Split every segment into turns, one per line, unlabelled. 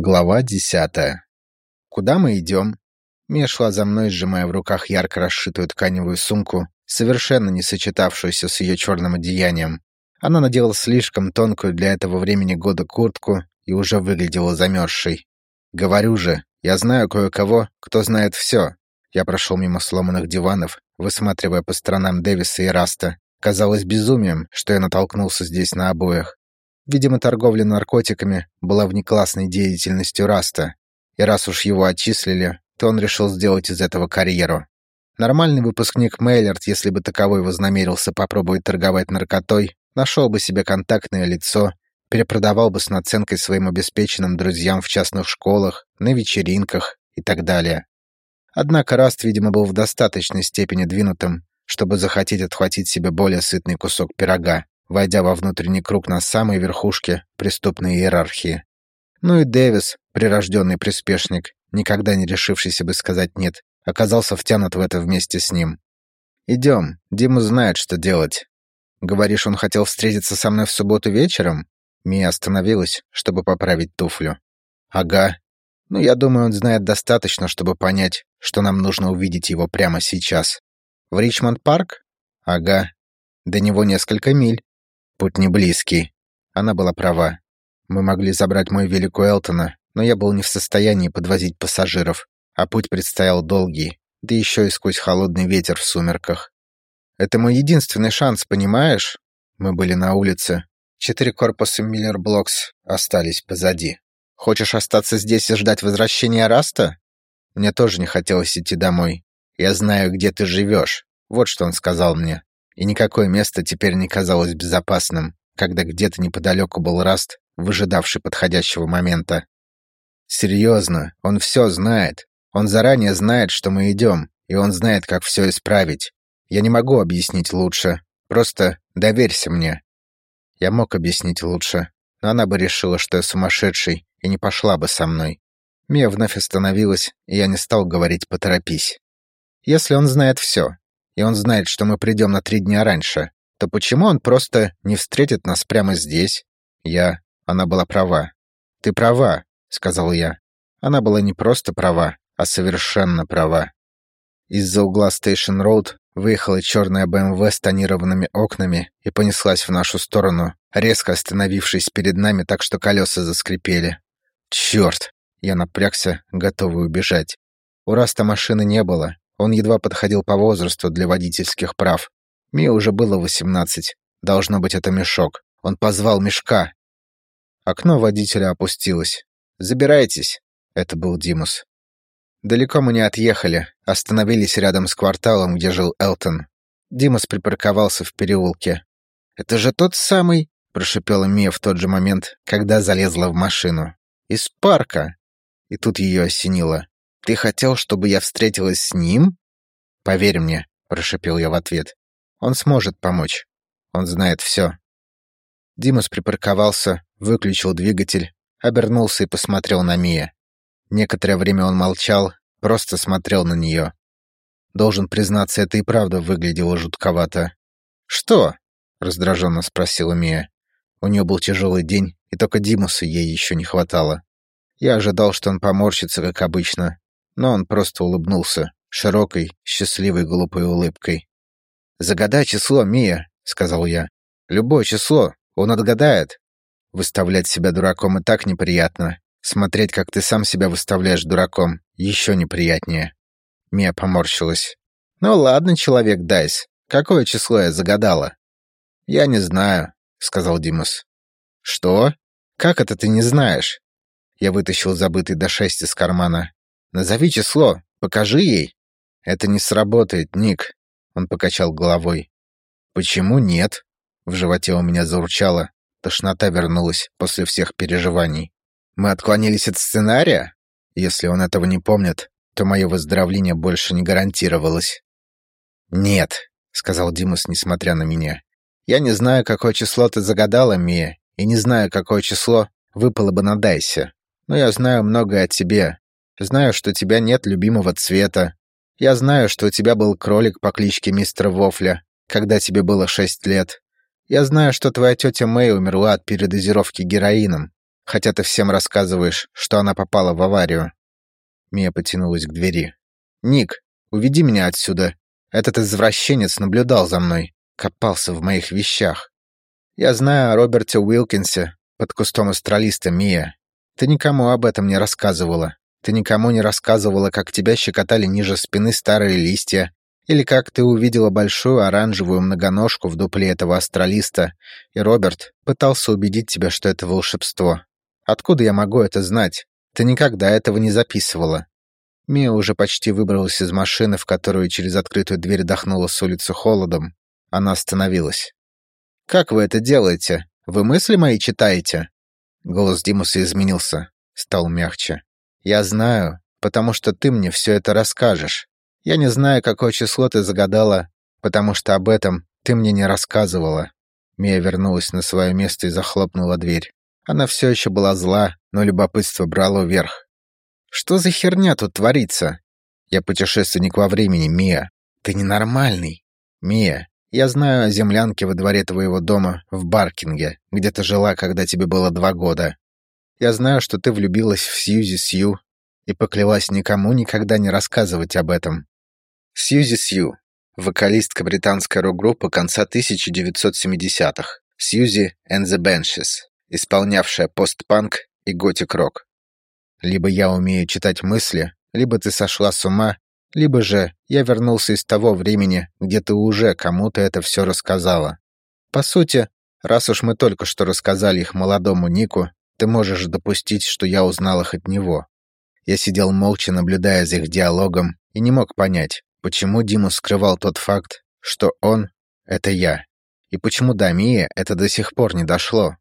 Глава десятая. Куда мы идем? Мия шла за мной, сжимая в руках ярко расшитую тканевую сумку, совершенно не сочетавшуюся с ее черным одеянием. Она надела слишком тонкую для этого времени года куртку и уже выглядела замерзшей. Говорю же, я знаю кое-кого, кто знает все. Я прошел мимо сломанных диванов, высматривая по сторонам Дэвиса и Раста. Казалось безумием, что я натолкнулся здесь на обоих. Видимо, торговля наркотиками была внеклассной деятельностью Раста, и раз уж его отчислили, то он решил сделать из этого карьеру. Нормальный выпускник Мейлерт, если бы таковой вознамерился попробовать торговать наркотой, нашел бы себе контактное лицо, перепродавал бы с наценкой своим обеспеченным друзьям в частных школах, на вечеринках и так далее. Однако Раст, видимо, был в достаточной степени двинутым, чтобы захотеть отхватить себе более сытный кусок пирога войдя во внутренний круг на самой верхушке преступной иерархии. Ну и Дэвис, прирожденный приспешник, никогда не решившийся бы сказать «нет», оказался втянут в это вместе с ним. «Идем, Дима знает, что делать». «Говоришь, он хотел встретиться со мной в субботу вечером?» Мия остановилась, чтобы поправить туфлю. «Ага. Ну, я думаю, он знает достаточно, чтобы понять, что нам нужно увидеть его прямо сейчас. В Ричмонд-парк? Ага. До него несколько миль. Путь не близкий. Она была права. Мы могли забрать мой велик Элтона, но я был не в состоянии подвозить пассажиров, а путь предстоял долгий, да еще и сквозь холодный ветер в сумерках. Это мой единственный шанс, понимаешь? Мы были на улице. Четыре корпуса Миллер Блокс остались позади. Хочешь остаться здесь и ждать возвращения Раста? Мне тоже не хотелось идти домой. Я знаю, где ты живешь. Вот что он сказал мне и никакое место теперь не казалось безопасным, когда где-то неподалеку был Раст, выжидавший подходящего момента. Серьезно, он все знает. Он заранее знает, что мы идем, и он знает, как все исправить. Я не могу объяснить лучше. Просто доверься мне. Я мог объяснить лучше, но она бы решила, что я сумасшедший, и не пошла бы со мной. Мия вновь остановилась, и я не стал говорить «поторопись». Если он знает все, и он знает, что мы придем на три дня раньше, то почему он просто не встретит нас прямо здесь? Я... Она была права. Ты права, сказал я. Она была не просто права, а совершенно права. Из-за угла Стейшн Роуд выехала черная БМВ с тонированными окнами и понеслась в нашу сторону, резко остановившись перед нами так, что колеса заскрипели. Черт! Я напрягся, готовый убежать. У Раста машины не было, он едва подходил по возрасту для водительских прав. Мия уже было восемнадцать. Должно быть, это мешок. Он позвал мешка. Окно водителя опустилось. «Забирайтесь». Это был Димус. Далеко мы не отъехали. Остановились рядом с кварталом, где жил Элтон. Димус припарковался в переулке. «Это же тот самый...» — прошипела Мия в тот же момент, когда залезла в машину. «Из парка!» И тут ее осенило. Ты хотел, чтобы я встретилась с ним? Поверь мне, прошипел я в ответ. Он сможет помочь. Он знает все. Димас припарковался, выключил двигатель, обернулся и посмотрел на Мия. Некоторое время он молчал, просто смотрел на нее. Должен признаться, это и правда выглядело жутковато. «Что?» — раздраженно спросила Мия. У нее был тяжелый день, и только Димуса ей еще не хватало. Я ожидал, что он поморщится, как обычно, но он просто улыбнулся, широкой, счастливой глупой улыбкой. «Загадай число, Мия», — сказал я. «Любое число, он отгадает». Выставлять себя дураком и так неприятно. Смотреть, как ты сам себя выставляешь дураком, еще неприятнее. Мия поморщилась. «Ну ладно, человек Дайс, какое число я загадала?» «Я не знаю», — сказал Димас. «Что? Как это ты не знаешь?» Я вытащил забытый до шесть из кармана. Назови число, покажи ей. Это не сработает, Ник. Он покачал головой. Почему нет? В животе у меня заурчало. Тошнота вернулась после всех переживаний. Мы отклонились от сценария? Если он этого не помнит, то мое выздоровление больше не гарантировалось. «Нет», — сказал Димас, несмотря на меня. «Я не знаю, какое число ты загадала, Мия, и не знаю, какое число выпало бы на Дайсе. Но я знаю многое о тебе, Знаю, что тебя нет любимого цвета. Я знаю, что у тебя был кролик по кличке Мистер Вофля, когда тебе было шесть лет. Я знаю, что твоя тетя Мэй умерла от передозировки героином, хотя ты всем рассказываешь, что она попала в аварию». Мия потянулась к двери. «Ник, уведи меня отсюда. Этот извращенец наблюдал за мной, копался в моих вещах. Я знаю о Роберте Уилкинсе под кустом астралиста, Мия. Ты никому об этом не рассказывала. Ты никому не рассказывала, как тебя щекотали ниже спины старые листья, или как ты увидела большую оранжевую многоножку в дупле этого астралиста, и Роберт пытался убедить тебя, что это волшебство. Откуда я могу это знать? Ты никогда этого не записывала. Мия уже почти выбралась из машины, в которую через открытую дверь дохнула с улицы холодом. Она остановилась. «Как вы это делаете? Вы мысли мои читаете?» Голос Димуса изменился, стал мягче. «Я знаю, потому что ты мне все это расскажешь. Я не знаю, какое число ты загадала, потому что об этом ты мне не рассказывала». Мия вернулась на свое место и захлопнула дверь. Она все еще была зла, но любопытство брало вверх. «Что за херня тут творится?» «Я путешественник во времени, Мия. Ты ненормальный. Мия, я знаю о землянке во дворе твоего дома в Баркинге, где ты жила, когда тебе было два года. Я знаю, что ты влюбилась в Сьюзи Сью и поклялась никому никогда не рассказывать об этом. Сьюзи Сью, вокалистка британской рок-группы конца 1970-х, Сьюзи and the Benches, исполнявшая постпанк и готик-рок. Либо я умею читать мысли, либо ты сошла с ума, либо же я вернулся из того времени, где ты уже кому-то это все рассказала. По сути, раз уж мы только что рассказали их молодому Нику, ты можешь допустить, что я узнал их от него. Я сидел молча, наблюдая за их диалогом, и не мог понять, почему Диму скрывал тот факт, что он — это я, и почему до Мии это до сих пор не дошло.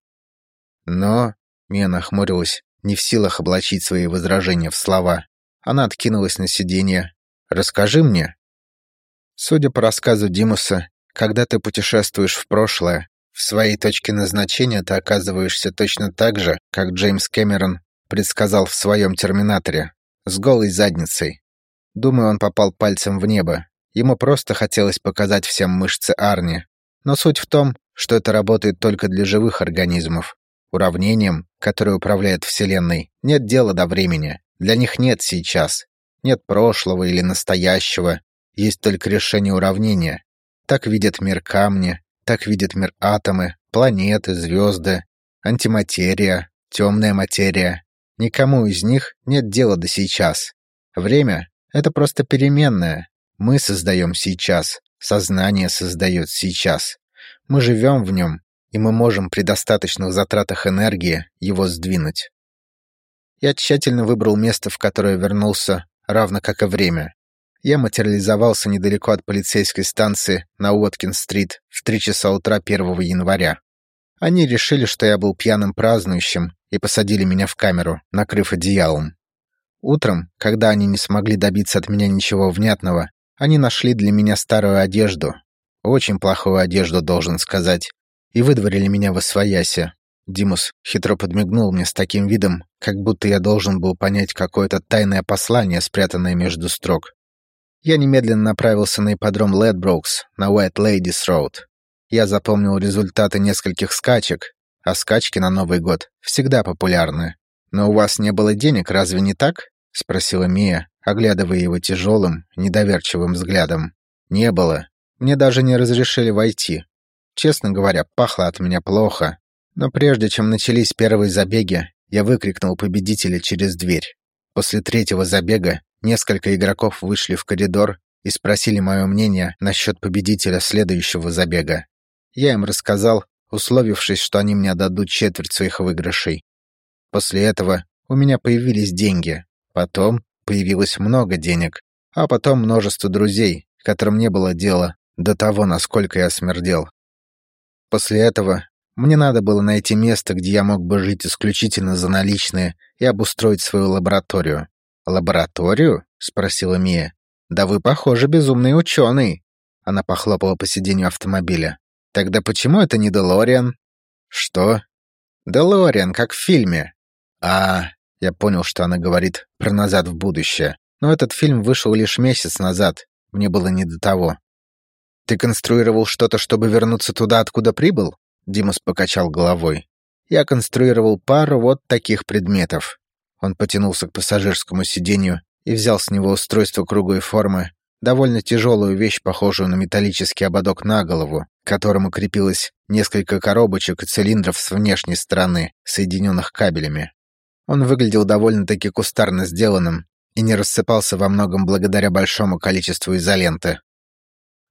Но Мия нахмурилась, не в силах облачить свои возражения в слова. Она откинулась на сиденье. «Расскажи мне». Судя по рассказу Димуса, когда ты путешествуешь в прошлое, в своей точке назначения ты оказываешься точно так же, как Джеймс Кэмерон предсказал в своем «Терминаторе», с голой задницей. Думаю, он попал пальцем в небо. Ему просто хотелось показать всем мышцы Арни. Но суть в том, что это работает только для живых организмов. Уравнением, которое управляет Вселенной, нет дела до времени. Для них нет сейчас. Нет прошлого или настоящего. Есть только решение уравнения. Так видят мир камни, так видят мир атомы, планеты, звезды, антиматерия, темная материя. Никому из них нет дела до сейчас. Время — это просто переменная. Мы создаем сейчас, сознание создает сейчас. Мы живем в нем, и мы можем при достаточных затратах энергии его сдвинуть. Я тщательно выбрал место, в которое вернулся, равно как и время. Я материализовался недалеко от полицейской станции на Уоткин-стрит в 3 часа утра 1 января. Они решили, что я был пьяным празднующим, и посадили меня в камеру, накрыв одеялом. Утром, когда они не смогли добиться от меня ничего внятного, они нашли для меня старую одежду. Очень плохую одежду, должен сказать, и выдворили меня во свояси. Димус хитро подмигнул мне с таким видом, как будто я должен был понять какое-то тайное послание, спрятанное между строк. Я немедленно направился на ипподром Ледброукс на White Ladies Road. Я запомнил результаты нескольких скачек, а скачки на Новый год всегда популярны. «Но у вас не было денег, разве не так?» — спросила Мия, оглядывая его тяжелым, недоверчивым взглядом. «Не было. Мне даже не разрешили войти. Честно говоря, пахло от меня плохо. Но прежде чем начались первые забеги, я выкрикнул победителя через дверь. После третьего забега несколько игроков вышли в коридор и спросили мое мнение насчет победителя следующего забега. Я им рассказал, условившись, что они мне отдадут четверть своих выигрышей. После этого у меня появились деньги, потом появилось много денег, а потом множество друзей, которым не было дела до того, насколько я смердел. После этого мне надо было найти место, где я мог бы жить исключительно за наличные и обустроить свою лабораторию. «Лабораторию?» — спросила Мия. «Да вы, похоже, безумный ученый!» Она похлопала по сиденью автомобиля. «Тогда почему это не Делориан?» «Что?» «Делориан, как в фильме». «А...» Я понял, что она говорит про «Назад в будущее». Но этот фильм вышел лишь месяц назад. Мне было не до того. «Ты конструировал что-то, чтобы вернуться туда, откуда прибыл?» Димас покачал головой. я конструировал пару вот таких предметов. Он потянулся к пассажирскому сиденью и взял с него устройство круглой формы, довольно тяжелую вещь, похожую на металлический ободок на голову, к которому крепилось несколько коробочек и цилиндров с внешней стороны, соединенных кабелями. Он выглядел довольно-таки кустарно сделанным и не рассыпался во многом благодаря большому количеству изоленты.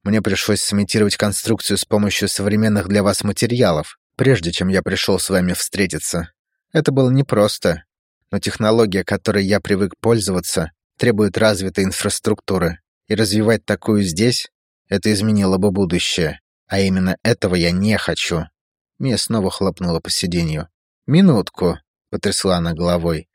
Мне пришлось сымитировать конструкцию с помощью современных для вас материалов, прежде чем я пришел с вами встретиться. Это было непросто, но технология, которой я привык пользоваться, требует развитой инфраструктуры, и развивать такую здесь — это изменило бы будущее. А именно этого я не хочу. Мия снова хлопнула по сиденью. «Минутку», — потрясла она головой.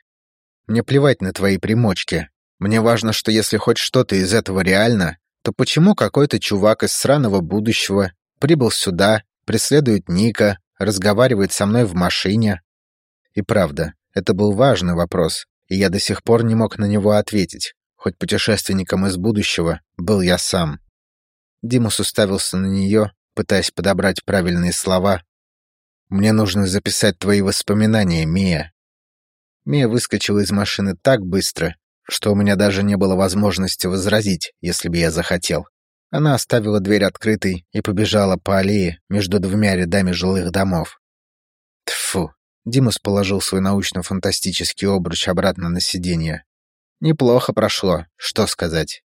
«Мне плевать на твои примочки. Мне важно, что если хоть что-то из этого реально, то почему какой-то чувак из сраного будущего прибыл сюда, преследует Ника, разговаривает со мной в машине?» И правда, это был важный вопрос, и я до сих пор не мог на него ответить, хоть путешественником из будущего был я сам. Димус уставился на нее, пытаясь подобрать правильные слова. «Мне нужно записать твои воспоминания, Мия». Мия выскочила из машины так быстро, что у меня даже не было возможности возразить, если бы я захотел. Она оставила дверь открытой и побежала по аллее между двумя рядами жилых домов. Тфу. Димас положил свой научно-фантастический обруч обратно на сиденье. Неплохо прошло, что сказать.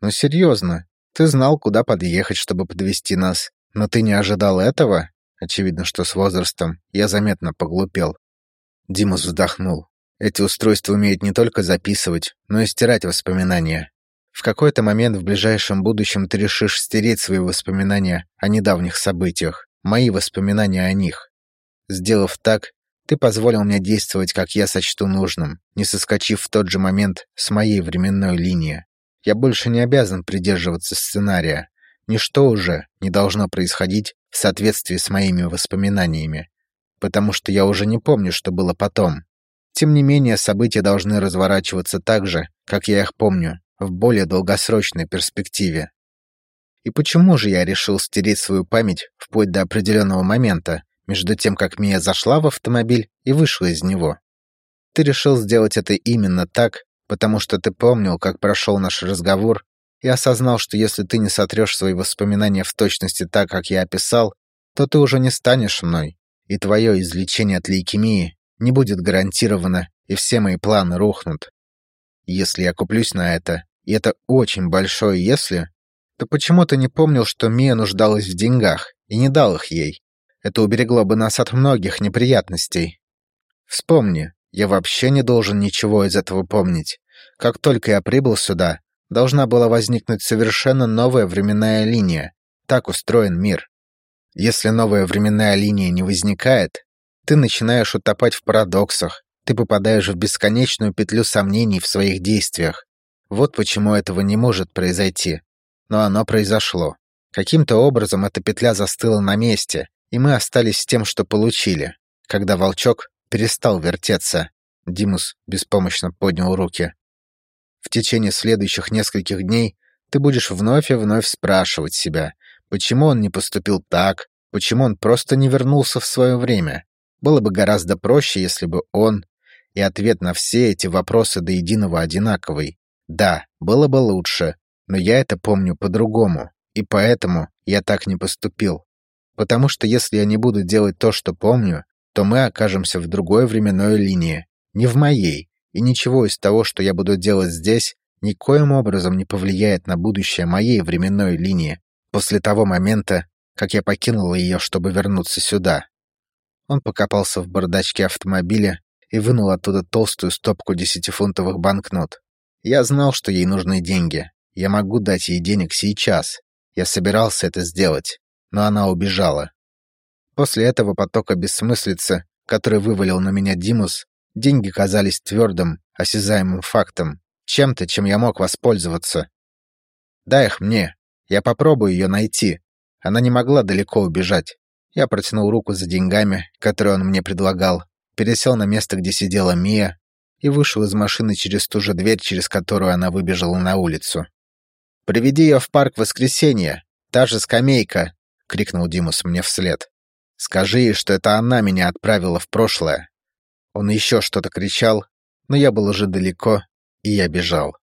Но серьезно, ты знал, куда подъехать, чтобы подвести нас, но ты не ожидал этого? Очевидно, что с возрастом я заметно поглупел. Димус вздохнул. Эти устройства умеют не только записывать, но и стирать воспоминания. В какой-то момент в ближайшем будущем ты решишь стереть свои воспоминания о недавних событиях, мои воспоминания о них. Сделав так, ты позволил мне действовать, как я сочту нужным, не соскочив в тот же момент с моей временной линии. Я больше не обязан придерживаться сценария. Ничто уже не должно происходить в соответствии с моими воспоминаниями, потому что я уже не помню, что было потом. Тем не менее, события должны разворачиваться так же, как я их помню, в более долгосрочной перспективе. И почему же я решил стереть свою память вплоть до определенного момента, между тем, как Мия зашла в автомобиль и вышла из него? Ты решил сделать это именно так, потому что ты помнил, как прошел наш разговор, и осознал, что если ты не сотрешь свои воспоминания в точности так, как я описал, то ты уже не станешь мной, и твое излечение от лейкемии не будет гарантировано, и все мои планы рухнут. Если я куплюсь на это, и это очень большое «если», то почему ты не помнил, что Мия нуждалась в деньгах и не дал их ей? Это уберегло бы нас от многих неприятностей. Вспомни, я вообще не должен ничего из этого помнить. Как только я прибыл сюда, должна была возникнуть совершенно новая временная линия. Так устроен мир. Если новая временная линия не возникает, ты начинаешь утопать в парадоксах, ты попадаешь в бесконечную петлю сомнений в своих действиях. Вот почему этого не может произойти. Но оно произошло. Каким-то образом эта петля застыла на месте, и мы остались с тем, что получили. Когда волчок перестал вертеться, Димус беспомощно поднял руки. В течение следующих нескольких дней ты будешь вновь и вновь спрашивать себя, почему он не поступил так, почему он просто не вернулся в свое время. Было бы гораздо проще, если бы он... И ответ на все эти вопросы до единого одинаковый. Да, было бы лучше, но я это помню по-другому, и поэтому я так не поступил. Потому что если я не буду делать то, что помню, то мы окажемся в другой временной линии, не в моей, и ничего из того, что я буду делать здесь, никоим образом не повлияет на будущее моей временной линии после того момента, как я покинул ее, чтобы вернуться сюда. Он покопался в бардачке автомобиля и вынул оттуда толстую стопку десятифунтовых банкнот. Я знал, что ей нужны деньги. Я могу дать ей денег сейчас. Я собирался это сделать, но она убежала. После этого потока бессмыслицы, который вывалил на меня Димус, деньги казались твердым, осязаемым фактом, чем-то, чем я мог воспользоваться. «Дай их мне. Я попробую ее найти». Она не могла далеко убежать. Я протянул руку за деньгами, которые он мне предлагал, пересел на место, где сидела Мия, и вышел из машины через ту же дверь, через которую она выбежала на улицу. «Приведи ее в парк в воскресенье. Та же скамейка!» — крикнул Димус мне вслед. Скажи ей, что это она меня отправила в прошлое. Он еще что-то кричал, но я был уже далеко, и я бежал.